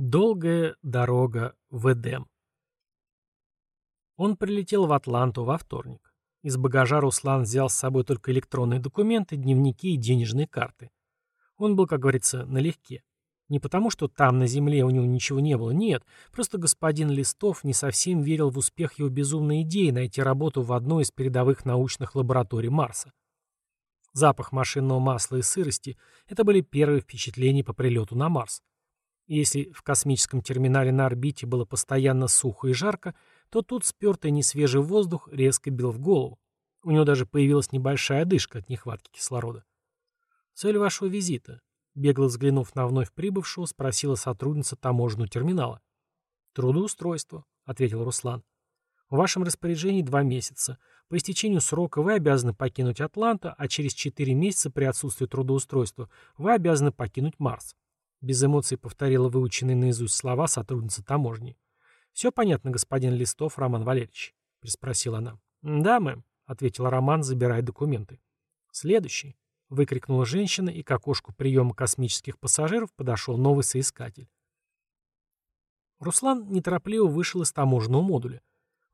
Долгая дорога в Эдем. Он прилетел в Атланту во вторник. Из багажа Руслан взял с собой только электронные документы, дневники и денежные карты. Он был, как говорится, налегке. Не потому, что там, на Земле, у него ничего не было, нет, просто господин Листов не совсем верил в успех его безумной идеи найти работу в одной из передовых научных лабораторий Марса. Запах машинного масла и сырости – это были первые впечатления по прилету на Марс. Если в космическом терминале на орбите было постоянно сухо и жарко, то тут спертый несвежий воздух резко бил в голову. У него даже появилась небольшая одышка от нехватки кислорода. «Цель вашего визита?» Бегло взглянув на вновь прибывшего, спросила сотрудница таможенного терминала. «Трудоустройство», — ответил Руслан. «В вашем распоряжении два месяца. По истечению срока вы обязаны покинуть Атланта, а через четыре месяца при отсутствии трудоустройства вы обязаны покинуть Марс. Без эмоций повторила выученные наизусть слова сотрудница таможни. «Все понятно, господин Листов Роман Валерьевич?» — приспросила она. «Да, мэм», — ответил Роман, забирая документы. «Следующий», — выкрикнула женщина, и к окошку приема космических пассажиров подошел новый соискатель. Руслан неторопливо вышел из таможенного модуля.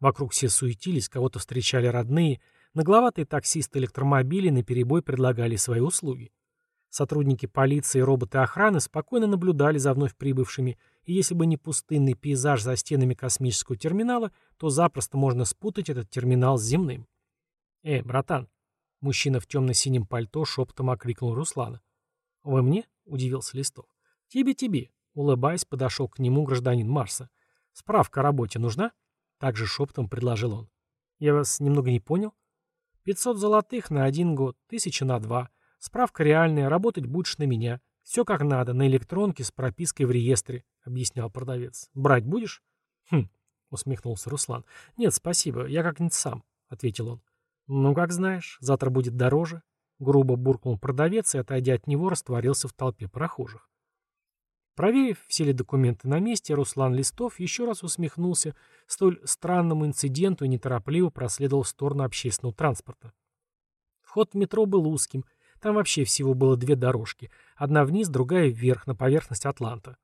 Вокруг все суетились, кого-то встречали родные, нагловатые таксисты электромобилей наперебой предлагали свои услуги. Сотрудники полиции и роботы охраны спокойно наблюдали за вновь прибывшими, и если бы не пустынный пейзаж за стенами космического терминала, то запросто можно спутать этот терминал с земным. «Э, братан!» Мужчина в темно-синем пальто шепотом окликнул Руслана. «Вы мне?» — удивился Листов. «Тебе-тебе!» — улыбаясь, подошел к нему гражданин Марса. «Справка о работе нужна?» Также шепотом предложил он. «Я вас немного не понял?» «Пятьсот золотых на один год, тысяча на два. Справка реальная, работать будешь на меня. Все как надо, на электронке с пропиской в реестре, объяснял продавец. Брать будешь? Хм, усмехнулся Руслан. Нет, спасибо, я как-нибудь сам, ответил он. Ну, как знаешь, завтра будет дороже. Грубо буркнул продавец и, отойдя от него, растворился в толпе прохожих. Проверив, все ли документы на месте, Руслан Листов еще раз усмехнулся столь странному инциденту и неторопливо проследовал в сторону общественного транспорта. Вход в метро был узким, там вообще всего было две дорожки. Одна вниз, другая вверх, на поверхность Атланта.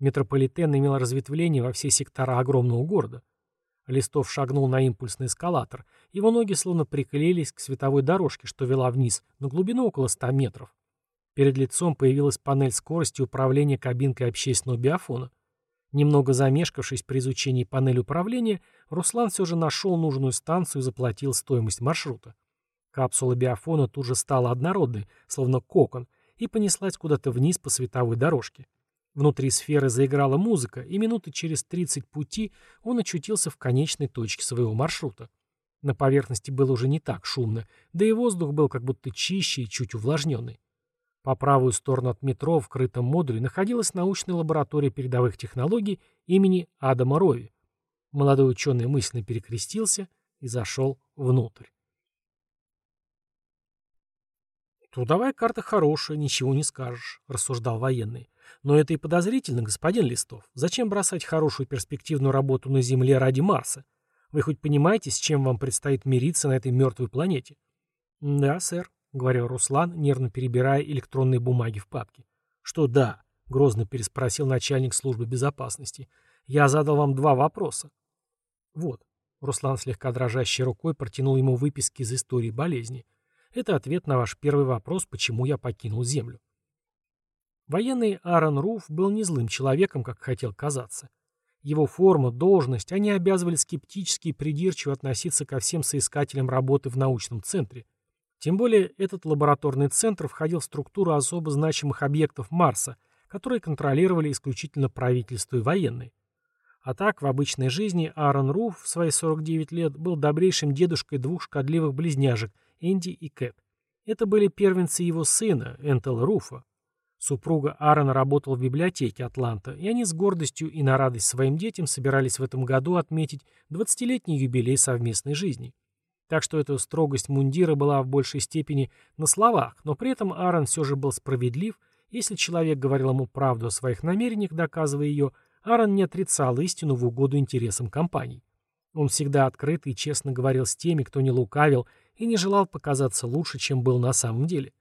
Метрополитен имел разветвление во все сектора огромного города. Листов шагнул на импульсный эскалатор. Его ноги словно приклеились к световой дорожке, что вела вниз, на глубину около 100 метров. Перед лицом появилась панель скорости управления кабинкой общественного биофона. Немного замешкавшись при изучении панели управления, Руслан все же нашел нужную станцию и заплатил стоимость маршрута. Капсула биофона тут же стала однородной, словно кокон, и понеслась куда-то вниз по световой дорожке. Внутри сферы заиграла музыка, и минуты через 30 пути он очутился в конечной точке своего маршрута. На поверхности было уже не так шумно, да и воздух был как будто чище и чуть увлажненный. По правую сторону от метро в крытом модуле находилась научная лаборатория передовых технологий имени Адама Рови. Молодой ученый мысленно перекрестился и зашел внутрь. «Трудовая карта хорошая, ничего не скажешь», — рассуждал военный. «Но это и подозрительно, господин Листов. Зачем бросать хорошую перспективную работу на Земле ради Марса? Вы хоть понимаете, с чем вам предстоит мириться на этой мертвой планете?» «Да, сэр», — говорил Руслан, нервно перебирая электронные бумаги в папке. «Что «да», — грозно переспросил начальник службы безопасности. «Я задал вам два вопроса». «Вот». Руслан слегка дрожащей рукой протянул ему выписки из истории болезни. Это ответ на ваш первый вопрос, почему я покинул Землю. Военный Аарон Руф был не злым человеком, как хотел казаться. Его форма, должность, они обязывали скептически и придирчиво относиться ко всем соискателям работы в научном центре. Тем более этот лабораторный центр входил в структуру особо значимых объектов Марса, которые контролировали исключительно правительство и военные. А так, в обычной жизни Аарон Руф в свои 49 лет был добрейшим дедушкой двух шкодливых близняшек Энди и Кэт. Это были первенцы его сына, Энтел Руфа. Супруга Аарона работала в библиотеке Атланта, и они с гордостью и на радость своим детям собирались в этом году отметить 20-летний юбилей совместной жизни. Так что эта строгость мундира была в большей степени на словах, но при этом Аарон все же был справедлив, если человек говорил ему правду о своих намерениях, доказывая ее, Аарон не отрицал истину в угоду интересам компаний. Он всегда открыто и честно говорил с теми, кто не лукавил и не желал показаться лучше, чем был на самом деле.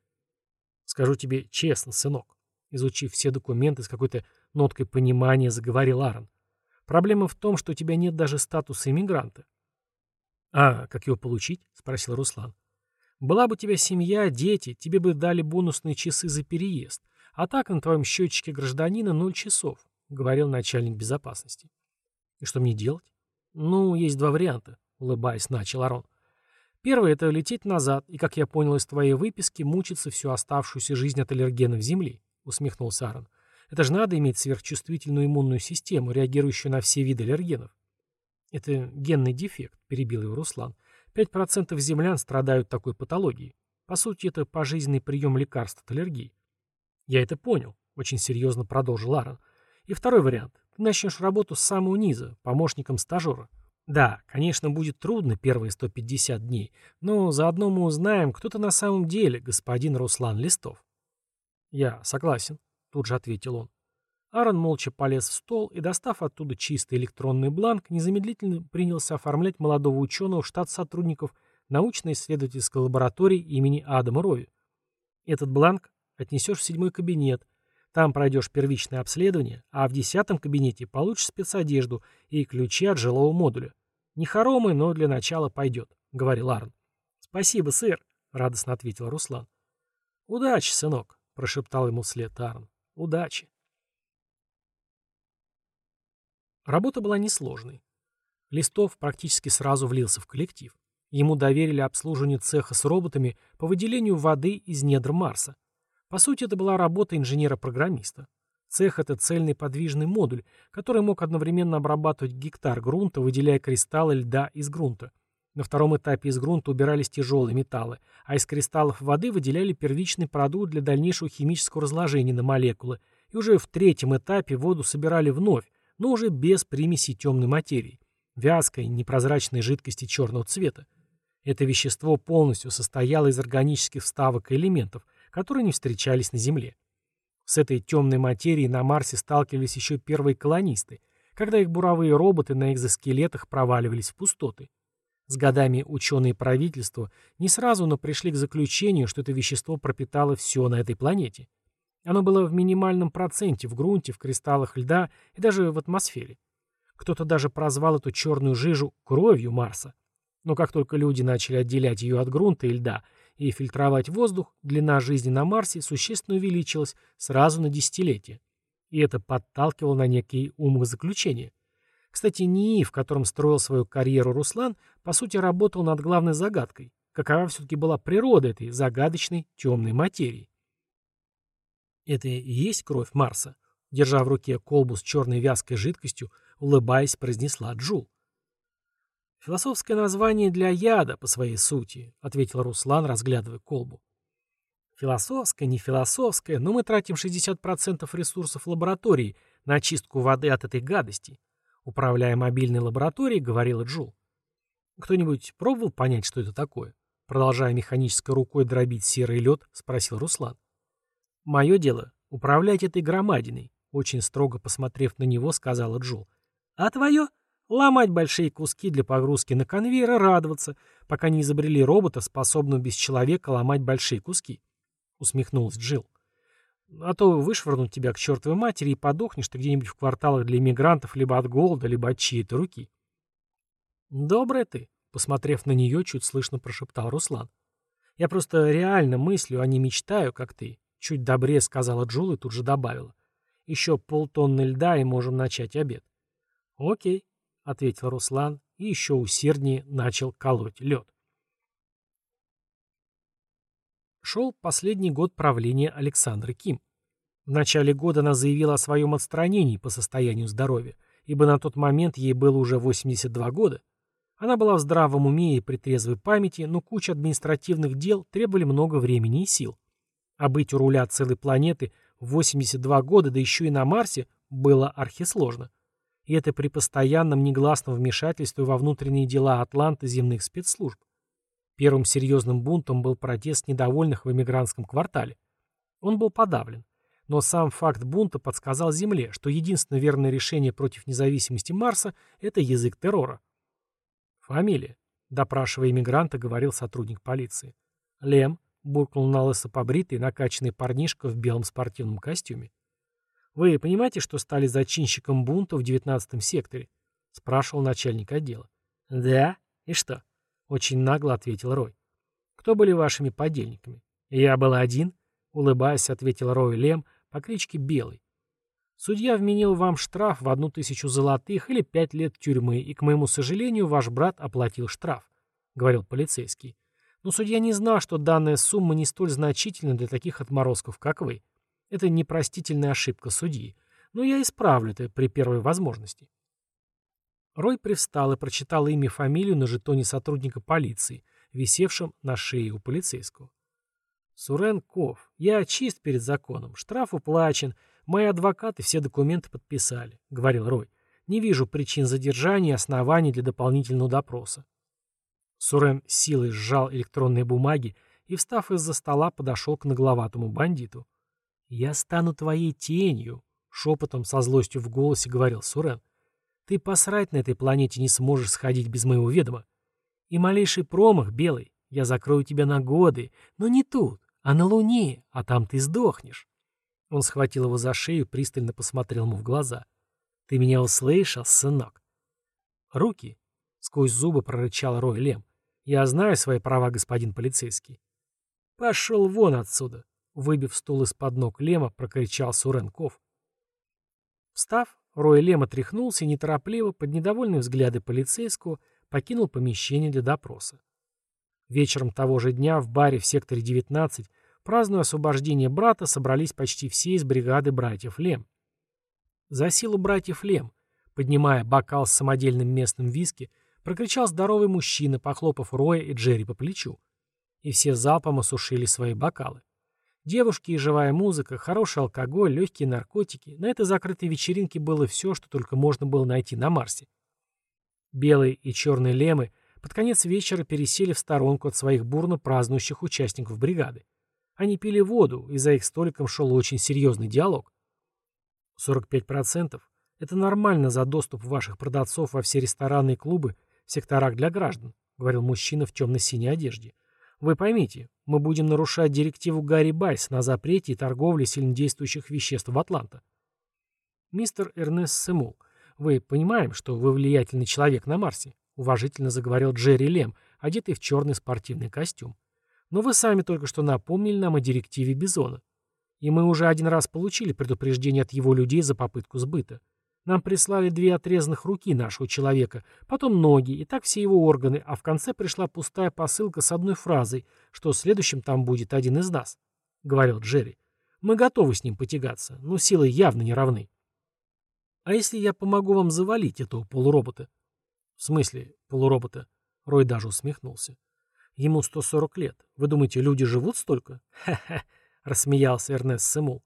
Скажу тебе честно, сынок, изучив все документы с какой-то Ноткой понимания заговорил Аарон. Проблема в том, что у тебя нет даже статуса иммигранта. «А, как его получить?» — спросил Руслан. «Была бы у тебя семья, дети, тебе бы дали бонусные часы за переезд, а так на твоем счетчике гражданина ноль часов», — говорил начальник безопасности. «И что мне делать?» «Ну, есть два варианта», — улыбаясь, начал Арон. «Первый — это лететь назад, и, как я понял из твоей выписки, мучиться всю оставшуюся жизнь от аллергенов Земли», — усмехнулся Арон. «Это же надо иметь сверхчувствительную иммунную систему, реагирующую на все виды аллергенов». «Это генный дефект», — перебил его Руслан. «Пять процентов землян страдают такой патологией. По сути, это пожизненный прием лекарств от аллергии». «Я это понял», — очень серьезно продолжил Аарон. «И второй вариант. Ты начнешь работу с самого низа, помощником стажера. Да, конечно, будет трудно первые 150 дней, но заодно мы узнаем, кто ты на самом деле, господин Руслан Листов». «Я согласен», — тут же ответил он. Аарон молча полез в стол и, достав оттуда чистый электронный бланк, незамедлительно принялся оформлять молодого ученого в штат сотрудников научно-исследовательской лаборатории имени Адама Рови. Этот бланк отнесешь в седьмой кабинет, там пройдешь первичное обследование, а в десятом кабинете получишь спецодежду и ключи от жилого модуля. Не хоромы, но для начала пойдет, — говорил Аарон. Спасибо, сэр, — радостно ответил Руслан. Удачи, сынок, — прошептал ему вслед Аарон. Удачи. Работа была несложной. Листов практически сразу влился в коллектив. Ему доверили обслуживание цеха с роботами по выделению воды из недр Марса. По сути, это была работа инженера-программиста. Цех — это цельный подвижный модуль, который мог одновременно обрабатывать гектар грунта, выделяя кристаллы льда из грунта. На втором этапе из грунта убирались тяжелые металлы, а из кристаллов воды выделяли первичный продукт для дальнейшего химического разложения на молекулы, и уже в третьем этапе воду собирали вновь, но уже без примеси темной материи, вязкой, непрозрачной жидкости черного цвета. Это вещество полностью состояло из органических вставок и элементов, которые не встречались на Земле. С этой темной материей на Марсе сталкивались еще первые колонисты, когда их буровые роботы на экзоскелетах проваливались в пустоты. С годами ученые правительства не сразу, но пришли к заключению, что это вещество пропитало все на этой планете. Оно было в минимальном проценте в грунте, в кристаллах льда и даже в атмосфере. Кто-то даже прозвал эту черную жижу кровью Марса. Но как только люди начали отделять ее от грунта и льда и фильтровать воздух, длина жизни на Марсе существенно увеличилась сразу на десятилетия. И это подталкивало на некие умозаключения. Кстати, НИИ, в котором строил свою карьеру Руслан, по сути работал над главной загадкой. Какова все-таки была природа этой загадочной темной материи? Это и есть кровь Марса? Держа в руке колбу с черной вязкой жидкостью, улыбаясь, произнесла Джул. «Философское название для яда, по своей сути», — ответил Руслан, разглядывая колбу. «Философское, не философское, но мы тратим 60% ресурсов лаборатории на очистку воды от этой гадости», — управляя мобильной лабораторией, говорила Джул. «Кто-нибудь пробовал понять, что это такое?» Продолжая механической рукой дробить серый лед, спросил Руслан. «Мое дело — управлять этой громадиной», — очень строго посмотрев на него, сказала Джул. «А твое — ломать большие куски для погрузки на конвейер и радоваться, пока не изобрели робота, способного без человека ломать большие куски», — усмехнулась Джил. «А то вышвырнут тебя к чертовой матери и подохнешь ты где-нибудь в кварталах для иммигрантов либо от голода, либо от чьей-то руки». «Добрая ты», — посмотрев на нее, чуть слышно прошептал Руслан. «Я просто реально мыслю, а не мечтаю, как ты. Чуть добрее сказала Джул и тут же добавила. Еще полтонны льда и можем начать обед. Окей, ответил Руслан и еще усерднее начал колоть лед. Шел последний год правления Александры Ким. В начале года она заявила о своем отстранении по состоянию здоровья, ибо на тот момент ей было уже 82 года. Она была в здравом уме и при трезвой памяти, но куча административных дел требовали много времени и сил. А быть у руля целой планеты в 82 года, да еще и на Марсе, было архисложно. И это при постоянном негласном вмешательстве во внутренние дела Атланты земных спецслужб. Первым серьезным бунтом был протест недовольных в эмигрантском квартале. Он был подавлен. Но сам факт бунта подсказал Земле, что единственное верное решение против независимости Марса – это язык террора. «Фамилия», – допрашивая иммигранта, говорил сотрудник полиции. «Лем», буркнул на лысо побритый, накачанный парнишка в белом спортивном костюме. «Вы понимаете, что стали зачинщиком бунта в девятнадцатом секторе?» — спрашивал начальник отдела. «Да? И что?» — очень нагло ответил Рой. «Кто были вашими подельниками?» «Я был один», — улыбаясь, ответил Рой Лем по кличке Белый. «Судья вменил вам штраф в одну тысячу золотых или пять лет тюрьмы, и, к моему сожалению, ваш брат оплатил штраф», — говорил полицейский. «Но судья не знал, что данная сумма не столь значительна для таких отморозков, как вы. Это непростительная ошибка судьи. Но я исправлю это при первой возможности». Рой привстал и прочитал имя и фамилию на жетоне сотрудника полиции, висевшем на шее у полицейского. «Сурен Ков, я чист перед законом, штраф уплачен, мои адвокаты все документы подписали», — говорил Рой. «Не вижу причин задержания и оснований для дополнительного допроса». Сурен силой сжал электронные бумаги и, встав из-за стола, подошел к нагловатому бандиту. «Я стану твоей тенью», — шепотом со злостью в голосе говорил Сурен. «Ты посрать на этой планете не сможешь сходить без моего ведома. И малейший промах, Белый, я закрою тебя на годы, но не тут а на Луне, а там ты сдохнешь. Он схватил его за шею и пристально посмотрел ему в глаза. «Ты меня услышал, сынок?» «Руки!» — сквозь зубы прорычал Рой Лем. «Я знаю свои права, господин полицейский». «Пошел вон отсюда!» — выбив стул из-под ног Лема, прокричал Суренков. Встав, Рой Лем отряхнулся и неторопливо, под недовольные взгляды полицейского, покинул помещение для допроса. Вечером того же дня в баре в секторе 19, празднуя освобождение брата, собрались почти все из бригады братьев Лем. За силу братьев Лем, поднимая бокал с самодельным местным виски, прокричал здоровый мужчина, похлопав Роя и Джерри по плечу. И все залпом осушили свои бокалы. Девушки и живая музыка, хороший алкоголь, легкие наркотики. На этой закрытой вечеринке было все, что только можно было найти на Марсе. Белые и черные лемы – под конец вечера пересели в сторонку от своих бурно празднующих участников бригады. Они пили воду, и за их столиком шел очень серьезный диалог. 45% – это нормально за доступ ваших продавцов во все рестораны и клубы в секторах для граждан, говорил мужчина в темно-синей одежде. Вы поймите, мы будем нарушать директиву Гарри Байсона о запрете и торговле сильнодействующих веществ в Атланта. Мистер Эрнест Семул, вы понимаем, что вы влиятельный человек на Марсе? — уважительно заговорил Джерри Лем, одетый в черный спортивный костюм. «Но вы сами только что напомнили нам о директиве Бизона. И мы уже один раз получили предупреждение от его людей за попытку сбыта. Нам прислали две отрезанных руки нашего человека, потом ноги, и так все его органы, а в конце пришла пустая посылка с одной фразой, что следующим там будет один из нас», — говорил Джерри. «Мы готовы с ним потягаться, но силы явно не равны». «А если я помогу вам завалить этого полуробота?» «В смысле полуробота?» Рой даже усмехнулся. «Ему 140 лет. Вы думаете, люди живут столько?» «Ха-ха!» — рассмеялся Эрнест Сэмул.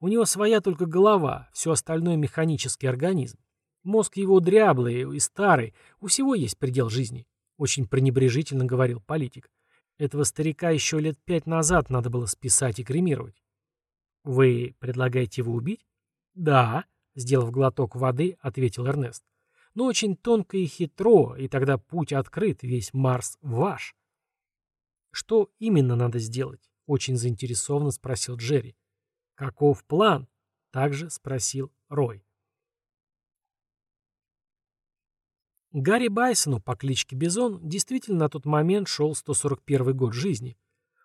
«У него своя только голова, все остальное механический организм. Мозг его дряблый и старый, у всего есть предел жизни», — очень пренебрежительно говорил политик. «Этого старика еще лет пять назад надо было списать и кремировать». «Вы предлагаете его убить?» «Да», — сделав глоток воды, ответил Эрнест но очень тонко и хитро, и тогда путь открыт, весь Марс ваш. Что именно надо сделать? Очень заинтересованно спросил Джерри. Каков план? Также спросил Рой. Гарри Байсону по кличке Бизон действительно на тот момент шел 141 год жизни.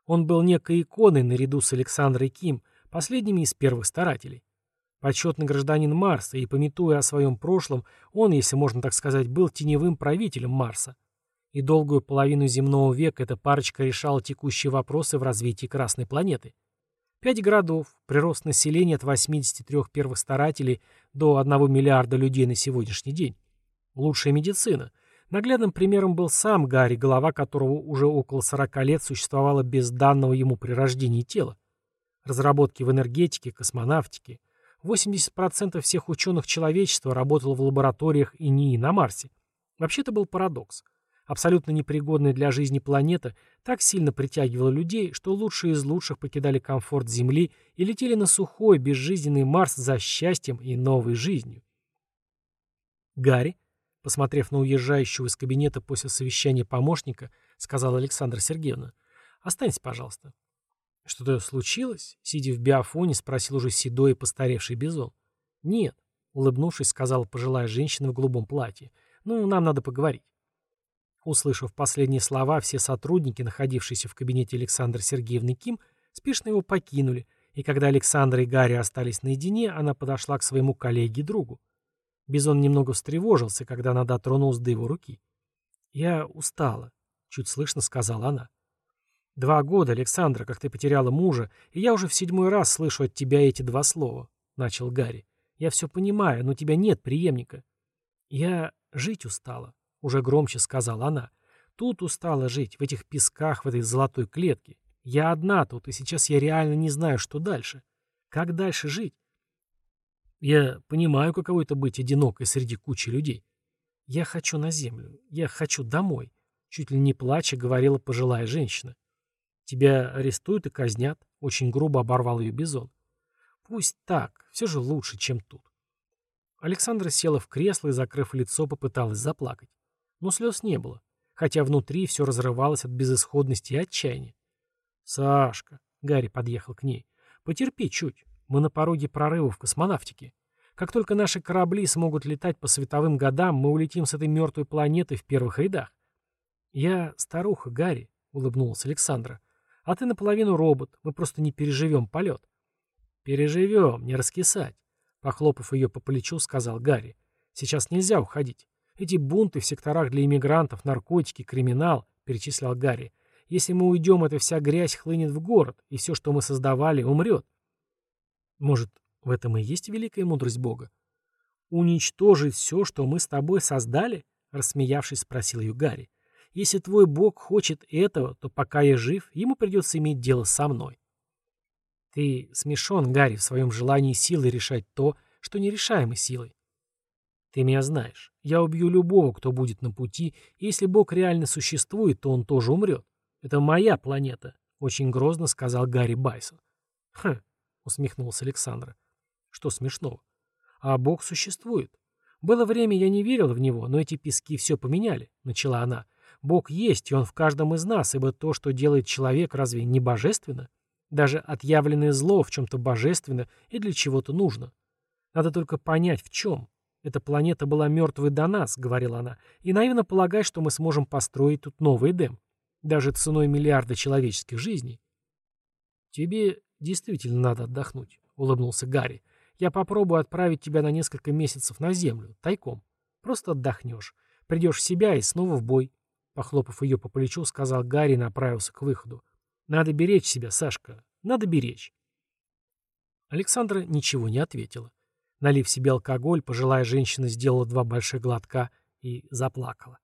Он был некой иконой наряду с Александрой Ким, последними из первых старателей. Почетный гражданин Марса, и, пометуя о своем прошлом, он, если можно так сказать, был теневым правителем Марса. И долгую половину земного века эта парочка решала текущие вопросы в развитии Красной планеты. Пять городов, прирост населения от 83 первых старателей до 1 миллиарда людей на сегодняшний день. Лучшая медицина. Наглядным примером был сам Гарри, голова которого уже около 40 лет существовала без данного ему при рождении тела. Разработки в энергетике, космонавтике – 80% всех ученых человечества работало в лабораториях и НИИ на Марсе. Вообще-то был парадокс. Абсолютно непригодная для жизни планета так сильно притягивала людей, что лучшие из лучших покидали комфорт Земли и летели на сухой, безжизненный Марс за счастьем и новой жизнью. Гарри, посмотрев на уезжающего из кабинета после совещания помощника, сказала Александра Сергеевна, «Останься, пожалуйста. «Что-то случилось?» — сидя в биофоне, спросил уже седой и постаревший Бизон. «Нет», — улыбнувшись, сказала пожилая женщина в голубом платье. «Ну, нам надо поговорить». Услышав последние слова, все сотрудники, находившиеся в кабинете Александра Сергеевны Ким, спешно его покинули, и когда Александр и Гарри остались наедине, она подошла к своему коллеге и другу. Бизон немного встревожился, когда она дотронулась до его руки. «Я устала», — чуть слышно сказала она. «Два года, Александра, как ты потеряла мужа, и я уже в седьмой раз слышу от тебя эти два слова», — начал Гарри. «Я все понимаю, но у тебя нет преемника». «Я жить устала», — уже громче сказала она. «Тут устала жить, в этих песках, в этой золотой клетке. Я одна тут, и сейчас я реально не знаю, что дальше. Как дальше жить?» «Я понимаю, каково это быть одинокой среди кучи людей. Я хочу на землю, я хочу домой», — чуть ли не плача говорила пожилая женщина. Тебя арестуют и казнят, очень грубо оборвал ее Бизон. Пусть так, все же лучше, чем тут. Александра села в кресло и, закрыв лицо, попыталась заплакать. Но слез не было, хотя внутри все разрывалось от безысходности и отчаяния. «Сашка», — Гарри подъехал к ней, — «потерпи чуть, мы на пороге прорыва в космонавтике. Как только наши корабли смогут летать по световым годам, мы улетим с этой мертвой планеты в первых рядах». «Я старуха, Гарри», — улыбнулась Александра. А ты наполовину робот, мы просто не переживем полет. Переживем, не раскисать. Похлопав ее по плечу, сказал Гарри. Сейчас нельзя уходить. Эти бунты в секторах для иммигрантов, наркотики, криминал, перечислял Гарри. Если мы уйдем, эта вся грязь хлынет в город, и все, что мы создавали, умрет. Может, в этом и есть великая мудрость Бога? Уничтожить все, что мы с тобой создали? Рассмеявшись, спросил ее Гарри. Если твой Бог хочет этого, то пока я жив, ему придется иметь дело со мной. Ты смешон, Гарри, в своем желании силой решать то, что нерешаемо силой. Ты меня знаешь. Я убью любого, кто будет на пути, если Бог реально существует, то он тоже умрет. Это моя планета, — очень грозно сказал Гарри Байсон. Хм, — усмехнулся Александра. Что смешного? А Бог существует. Было время, я не верил в него, но эти пески все поменяли, — начала она. Бог есть, и Он в каждом из нас, ибо то, что делает человек, разве не божественно? Даже отъявленное зло в чем-то божественно и для чего-то нужно. Надо только понять, в чем. Эта планета была мертвой до нас, говорила она, и наивно полагать, что мы сможем построить тут новый Эдем. Даже ценой миллиарда человеческих жизней. Тебе действительно надо отдохнуть, улыбнулся Гарри. Я попробую отправить тебя на несколько месяцев на Землю, тайком. Просто отдохнешь. Придешь в себя и снова в бой. Похлопав ее по плечу, сказал Гарри и направился к выходу. «Надо беречь себя, Сашка. Надо беречь». Александра ничего не ответила. Налив себе алкоголь, пожилая женщина сделала два больших глотка и заплакала.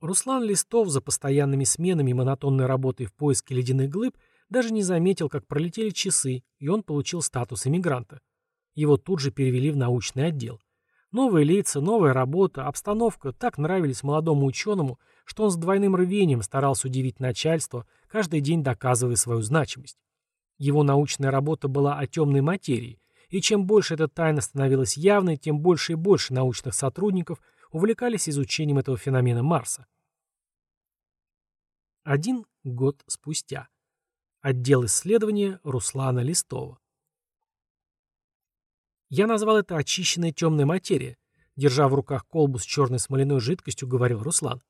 Руслан Листов за постоянными сменами и монотонной работой в поиске ледяных глыб даже не заметил, как пролетели часы, и он получил статус иммигранта. Его тут же перевели в научный отдел. Новые лица, новая работа, обстановка так нравились молодому ученому, что он с двойным рвением старался удивить начальство, каждый день доказывая свою значимость. Его научная работа была о темной материи, и чем больше эта тайна становилась явной, тем больше и больше научных сотрудников увлекались изучением этого феномена Марса. Один год спустя. Отдел исследования Руслана Листова. Я назвал это очищенная темная материя. Держа в руках колбу с черной смоляной жидкостью, говорил Руслан.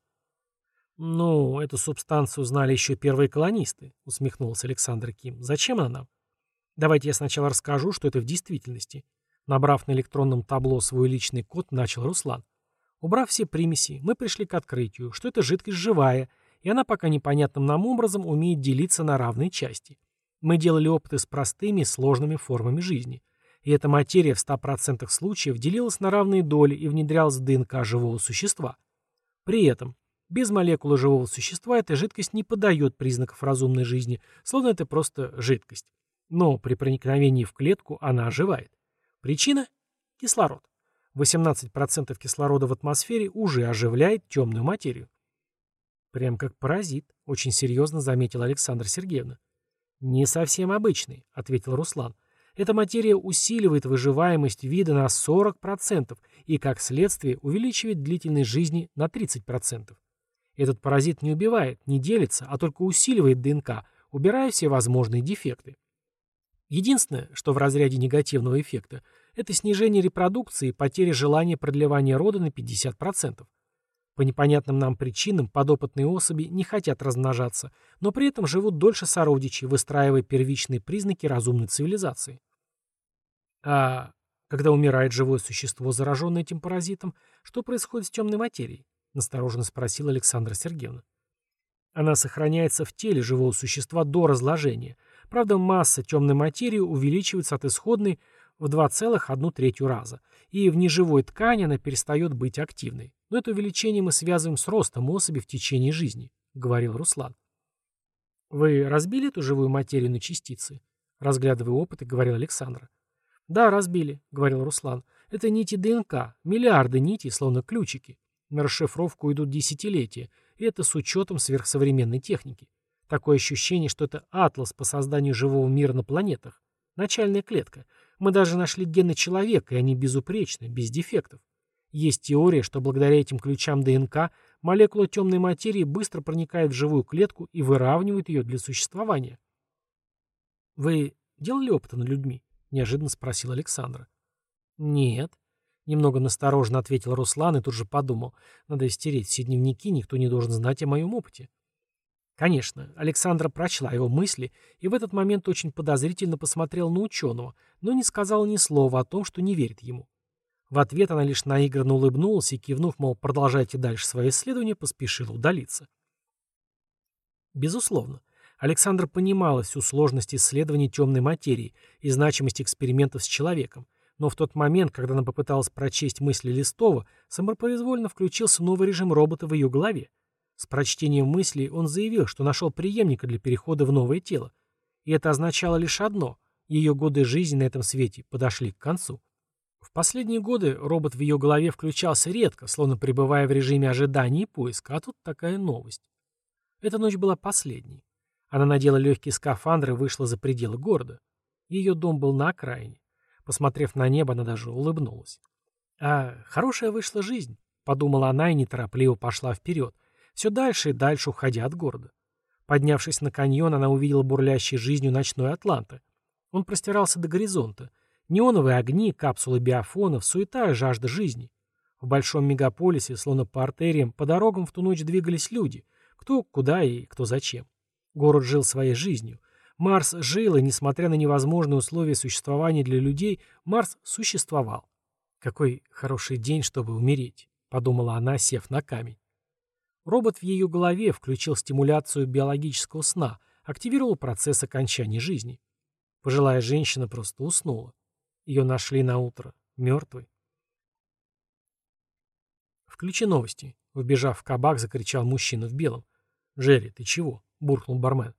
«Ну, эту субстанцию знали еще первые колонисты», — усмехнулся Александр Ким. «Зачем она нам?» «Давайте я сначала расскажу, что это в действительности». Набрав на электронном табло свой личный код, начал Руслан. Убрав все примеси, мы пришли к открытию, что эта жидкость живая, и она пока непонятным нам образом умеет делиться на равные части. Мы делали опыты с простыми и сложными формами жизни и эта материя в 100% случаев делилась на равные доли и внедрялась в ДНК живого существа. При этом, без молекулы живого существа эта жидкость не подает признаков разумной жизни, словно это просто жидкость. Но при проникновении в клетку она оживает. Причина – кислород. 18% кислорода в атмосфере уже оживляет темную материю. Прям как паразит, очень серьезно заметила Александра Сергеевна. «Не совсем обычный», — ответил Руслан. Эта материя усиливает выживаемость вида на 40% и, как следствие, увеличивает длительность жизни на 30%. Этот паразит не убивает, не делится, а только усиливает ДНК, убирая все возможные дефекты. Единственное, что в разряде негативного эффекта, это снижение репродукции и потеря желания продлевания рода на 50%. По непонятным нам причинам подопытные особи не хотят размножаться, но при этом живут дольше сородичей, выстраивая первичные признаки разумной цивилизации. А когда умирает живое существо, зараженное этим паразитом, что происходит с темной материей? Настороженно спросила Александра Сергеевна. Она сохраняется в теле живого существа до разложения. Правда, масса темной материи увеличивается от исходной в 2,1 третью раза, и в неживой ткани она перестает быть активной. Но это увеличение мы связываем с ростом особи в течение жизни, говорил Руслан. Вы разбили эту живую материю на частицы? Разглядывая опыты, говорил Александр. Да, разбили, говорил Руслан. Это нити ДНК, миллиарды нитей, словно ключики. На расшифровку идут десятилетия, и это с учетом сверхсовременной техники. Такое ощущение, что это атлас по созданию живого мира на планетах. Начальная клетка. Мы даже нашли гены человека, и они безупречны, без дефектов. Есть теория, что благодаря этим ключам ДНК молекула темной материи быстро проникает в живую клетку и выравнивает ее для существования. «Вы делали опыты над людьми?» – неожиданно спросил Александра. «Нет», – немного настороженно ответил Руслан и тут же подумал. «Надо стереть все дневники, никто не должен знать о моем опыте». Конечно, Александра прочла его мысли и в этот момент очень подозрительно посмотрел на ученого, но не сказала ни слова о том, что не верит ему. В ответ она лишь наигранно улыбнулась и, кивнув, мол, продолжайте дальше свои исследования, поспешила удалиться. Безусловно, Александр понимала всю сложность исследований темной материи и значимость экспериментов с человеком, но в тот момент, когда она попыталась прочесть мысли Листова, самопроизвольно включился новый режим робота в ее голове. С прочтением мыслей он заявил, что нашел преемника для перехода в новое тело. И это означало лишь одно – ее годы жизни на этом свете подошли к концу. В последние годы робот в ее голове включался редко, словно пребывая в режиме ожидания и поиска, а тут такая новость. Эта ночь была последней. Она надела легкий скафандр и вышла за пределы города. Ее дом был на окраине. Посмотрев на небо, она даже улыбнулась. «А хорошая вышла жизнь», — подумала она и неторопливо пошла вперед, все дальше и дальше уходя от города. Поднявшись на каньон, она увидела бурлящей жизнью ночной Атланты. Он простирался до горизонта — Неоновые огни, капсулы биофонов, суета и жажда жизни. В большом мегаполисе, словно по артериям, по дорогам в ту ночь двигались люди. Кто куда и кто зачем. Город жил своей жизнью. Марс жил, и, несмотря на невозможные условия существования для людей, Марс существовал. «Какой хороший день, чтобы умереть», — подумала она, сев на камень. Робот в ее голове включил стимуляцию биологического сна, активировал процесс окончания жизни. Пожилая женщина просто уснула. Ее нашли на утро. Мертвый. «Включи новости», — вбежав в кабак, закричал мужчина в белом. «Джерри, ты чего?» — буркнул бармен.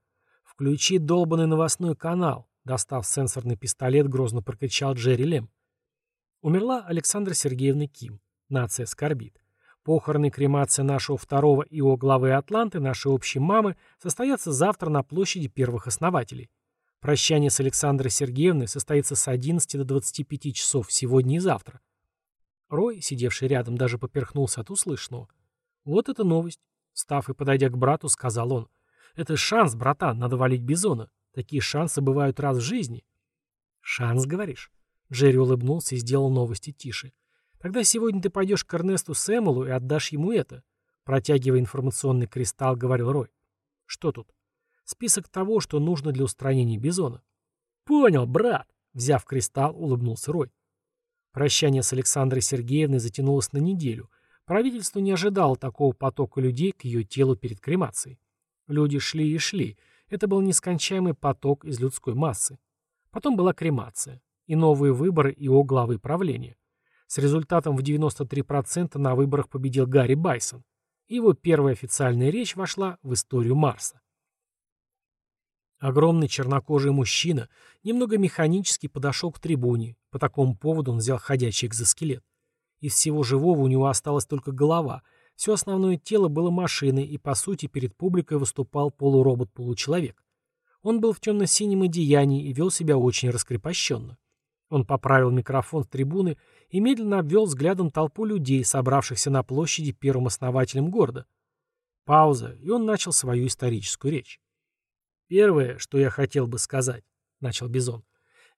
«Включи долбанный новостной канал», — достав сенсорный пистолет, грозно прокричал Джерри Лем. Умерла Александра Сергеевна Ким. Нация скорбит. Похороны и кремация нашего второго ИО главы Атланты, нашей общей мамы, состоятся завтра на площади первых основателей. Прощание с Александрой Сергеевной состоится с 11 до 25 часов сегодня и завтра. Рой, сидевший рядом, даже поперхнулся от услышанного. Вот эта новость. Став и подойдя к брату, сказал он. Это шанс, братан, надо валить Бизона. Такие шансы бывают раз в жизни. Шанс, говоришь? Джерри улыбнулся и сделал новости тише. Тогда сегодня ты пойдешь к Эрнесту Сэмелу и отдашь ему это. Протягивая информационный кристалл, говорил Рой. Что тут? Список того, что нужно для устранения Бизона. «Понял, брат!» — взяв кристалл, улыбнулся Рой. Прощание с Александрой Сергеевной затянулось на неделю. Правительство не ожидало такого потока людей к ее телу перед кремацией. Люди шли и шли. Это был нескончаемый поток из людской массы. Потом была кремация. И новые выборы и о главы правления. С результатом в 93% на выборах победил Гарри Байсон. Его первая официальная речь вошла в историю Марса. Огромный чернокожий мужчина немного механически подошел к трибуне. По такому поводу он взял ходячий экзоскелет. Из всего живого у него осталась только голова. Все основное тело было машиной, и, по сути, перед публикой выступал полуробот-получеловек. Он был в темно-синем одеянии и вел себя очень раскрепощенно. Он поправил микрофон с трибуны и медленно обвел взглядом толпу людей, собравшихся на площади первым основателем города. Пауза, и он начал свою историческую речь. «Первое, что я хотел бы сказать», — начал Бизон,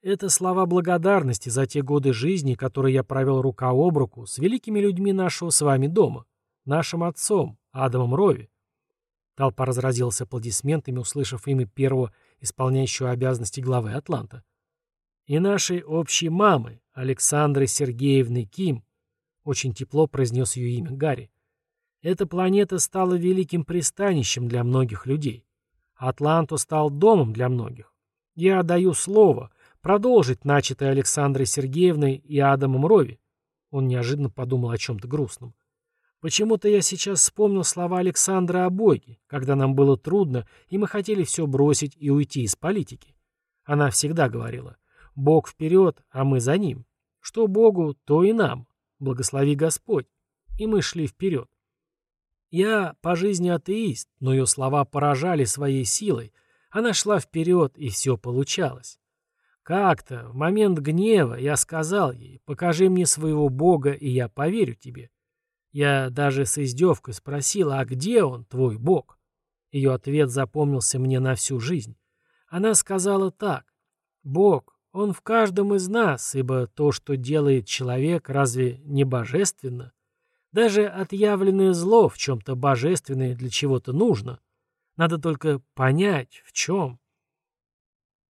Это слова благодарности за те годы жизни, которые я провел рука об руку с великими людьми нашего с вами дома, нашим отцом, Адамом Рови. Толпа разразилась аплодисментами, услышав имя первого исполняющего обязанности главы Атланта. И нашей общей мамы, Александры Сергеевны Ким, очень тепло произнес ее имя Гарри. Эта планета стала великим пристанищем для многих людей. Атланту стал домом для многих. Я даю слово продолжить начатое Александрой Сергеевной и Адамом Рови. Он неожиданно подумал о чем-то грустном. Почему-то я сейчас вспомнил слова Александра о Боге, когда нам было трудно, и мы хотели все бросить и уйти из политики. Она всегда говорила, Бог вперед, а мы за ним. Что Богу, то и нам. Благослови Господь. И мы шли вперед. Я по жизни атеист, но ее слова поражали своей силой. Она шла вперед, и все получалось. Как-то, в момент гнева, я сказал ей, покажи мне своего Бога, и я поверю тебе. Я даже с издевкой спросил, а где он, твой Бог? Ее ответ запомнился мне на всю жизнь. Она сказала так, Бог, он в каждом из нас, ибо то, что делает человек, разве не божественно? Даже отъявленное зло в чем-то божественное для чего-то нужно. Надо только понять, в чем.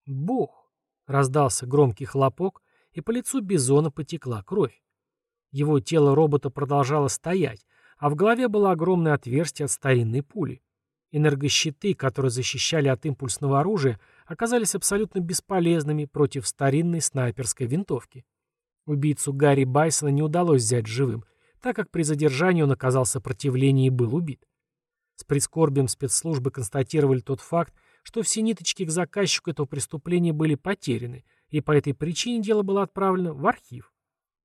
Бух! Раздался громкий хлопок, и по лицу Бизона потекла кровь. Его тело робота продолжало стоять, а в голове было огромное отверстие от старинной пули. Энергощиты, которые защищали от импульсного оружия, оказались абсолютно бесполезными против старинной снайперской винтовки. Убийцу Гарри Байсона не удалось взять живым, так как при задержании он оказал сопротивление и был убит. С прискорбием спецслужбы констатировали тот факт, что все ниточки к заказчику этого преступления были потеряны, и по этой причине дело было отправлено в архив.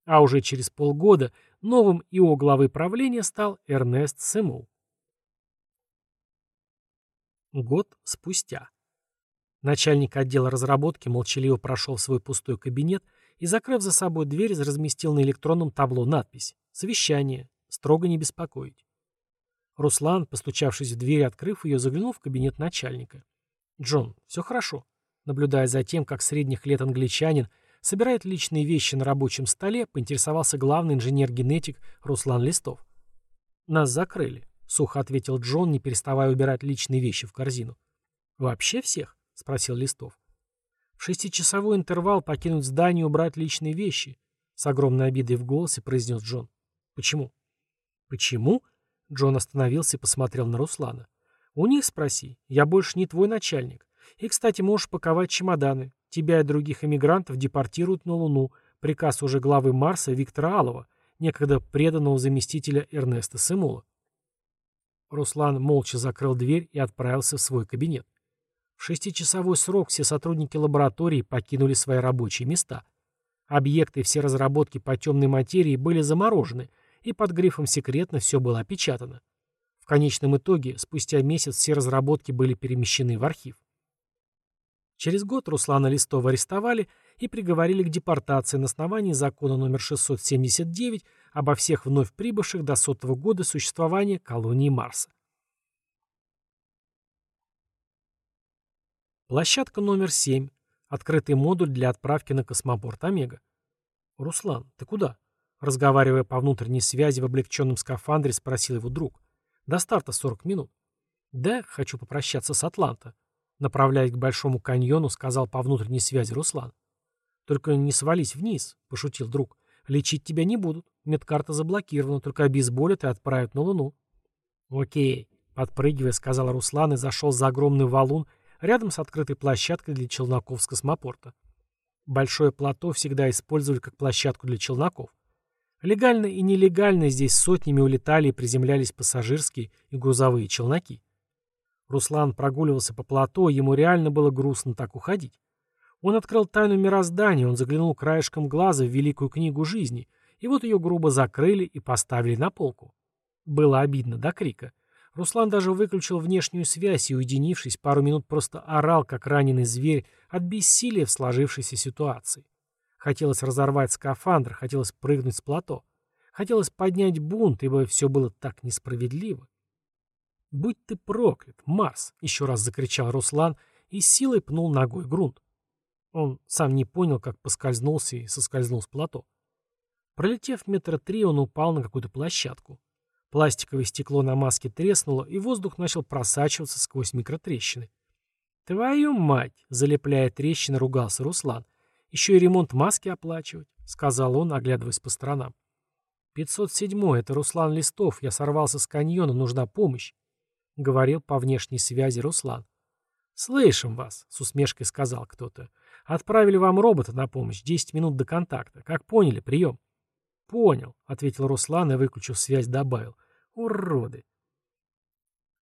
А уже через полгода новым ИО главы правления стал Эрнест Семул. Год спустя. Начальник отдела разработки молчаливо прошел в свой пустой кабинет и, закрыв за собой дверь, разместил на электронном табло надпись «Совещание. Строго не беспокоить». Руслан, постучавшись в дверь, открыв ее, заглянул в кабинет начальника. «Джон, все хорошо». Наблюдая за тем, как средних лет англичанин собирает личные вещи на рабочем столе, поинтересовался главный инженер-генетик Руслан Листов. «Нас закрыли», — сухо ответил Джон, не переставая убирать личные вещи в корзину. «Вообще всех?» — спросил Листов. «В шестичасовой интервал покинуть здание и убрать личные вещи», — с огромной обидой в голосе произнес Джон. «Почему?» «Почему?» — Джон остановился и посмотрел на Руслана. «У них спроси. Я больше не твой начальник. И, кстати, можешь паковать чемоданы. Тебя и других эмигрантов депортируют на Луну. Приказ уже главы Марса Виктора Алова, некогда преданного заместителя Эрнеста Сымула». Руслан молча закрыл дверь и отправился в свой кабинет. В шестичасовой срок все сотрудники лаборатории покинули свои рабочие места. Объекты и все разработки по темной материи были заморожены, и под грифом «секретно» все было опечатано. В конечном итоге, спустя месяц все разработки были перемещены в архив. Через год Руслана Листова арестовали и приговорили к депортации на основании закона номер 679 обо всех вновь прибывших до сотого года существования колонии Марса. Площадка номер 7. Открытый модуль для отправки на космопорт Омега. «Руслан, ты куда?» Разговаривая по внутренней связи в облегченном скафандре, спросил его друг. «До старта 40 минут». «Да, хочу попрощаться с Атланта». Направляясь к Большому каньону, сказал по внутренней связи Руслан. «Только не свались вниз», — пошутил друг. «Лечить тебя не будут. Медкарта заблокирована, только обезболят и отправят на Луну». «Окей», — подпрыгивая, сказал Руслан и зашел за огромный валун, рядом с открытой площадкой для челноков с космопорта. Большое плато всегда использовали как площадку для челноков. Легально и нелегально здесь сотнями улетали и приземлялись пассажирские и грузовые челноки. Руслан прогуливался по плато, ему реально было грустно так уходить. Он открыл тайну мироздания, он заглянул краешком глаза в великую книгу жизни, и вот ее грубо закрыли и поставили на полку. Было обидно до крика. Руслан даже выключил внешнюю связь и, уединившись, пару минут просто орал, как раненый зверь, от бессилия в сложившейся ситуации. Хотелось разорвать скафандр, хотелось прыгнуть с плато. Хотелось поднять бунт, ибо все было так несправедливо. «Будь ты проклят, Марс!» — еще раз закричал Руслан и силой пнул ногой грунт. Он сам не понял, как поскользнулся и соскользнул с плато. Пролетев метра три, он упал на какую-то площадку. Пластиковое стекло на маске треснуло, и воздух начал просачиваться сквозь микротрещины. «Твою мать!» — залепляя трещины, ругался Руслан. «Еще и ремонт маски оплачивать», — сказал он, оглядываясь по сторонам. «507-й, это Руслан Листов, я сорвался с каньона, нужна помощь», — говорил по внешней связи Руслан. «Слышим вас», — с усмешкой сказал кто-то. «Отправили вам робота на помощь, 10 минут до контакта. Как поняли, прием». «Понял», — ответил Руслан и, выключив связь, добавил. «Уроды».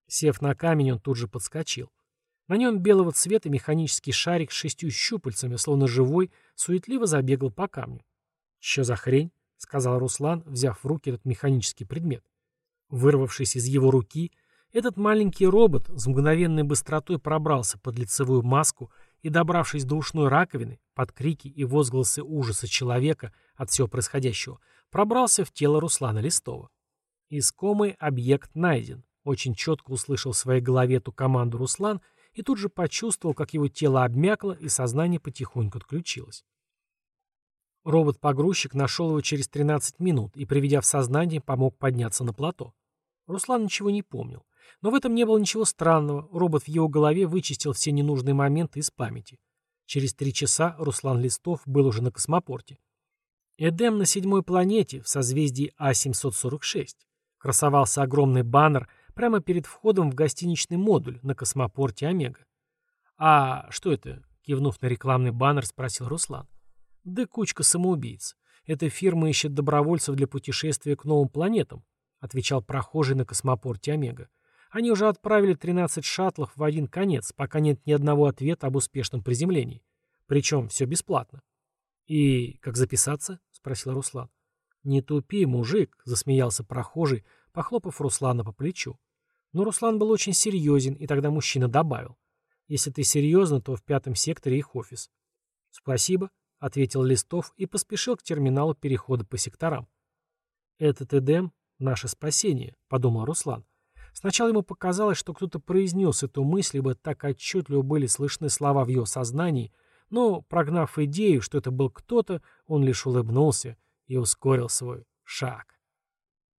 Сев на камень, он тут же подскочил. На нем белого цвета механический шарик с шестью щупальцами, словно живой, суетливо забегал по камню. «Че за хрень?» — сказал Руслан, взяв в руки этот механический предмет. Вырвавшись из его руки, этот маленький робот с мгновенной быстротой пробрался под лицевую маску и, добравшись до ушной раковины, под крики и возгласы ужаса человека от всего происходящего, пробрался в тело Руслана Листова. Искомый объект найден. Очень четко услышал в своей голове эту команду Руслан и тут же почувствовал, как его тело обмякло и сознание потихоньку отключилось. Робот-погрузчик нашел его через 13 минут и, приведя в сознание, помог подняться на плато. Руслан ничего не помнил. Но в этом не было ничего странного. Робот в его голове вычистил все ненужные моменты из памяти. Через три часа Руслан Листов был уже на космопорте. Эдем на седьмой планете, в созвездии А-746. Красовался огромный баннер прямо перед входом в гостиничный модуль на космопорте Омега. «А что это?» — кивнув на рекламный баннер, спросил Руслан. «Да кучка самоубийц. Эта фирма ищет добровольцев для путешествия к новым планетам», — отвечал прохожий на космопорте Омега. Они уже отправили 13 шаттлов в один конец, пока нет ни одного ответа об успешном приземлении. Причем все бесплатно. «И как записаться?» — спросил Руслан. «Не тупи, мужик», — засмеялся прохожий, похлопав Руслана по плечу. Но Руслан был очень серьезен, и тогда мужчина добавил. «Если ты серьезно, то в пятом секторе их офис». «Спасибо», — ответил Листов и поспешил к терминалу перехода по секторам. «Этот Эдем — наше спасение», — подумал Руслан. Сначала ему показалось, что кто-то произнес эту мысль, ибо так отчетливо были слышны слова в его сознании, но, прогнав идею, что это был кто-то, он лишь улыбнулся и ускорил свой шаг.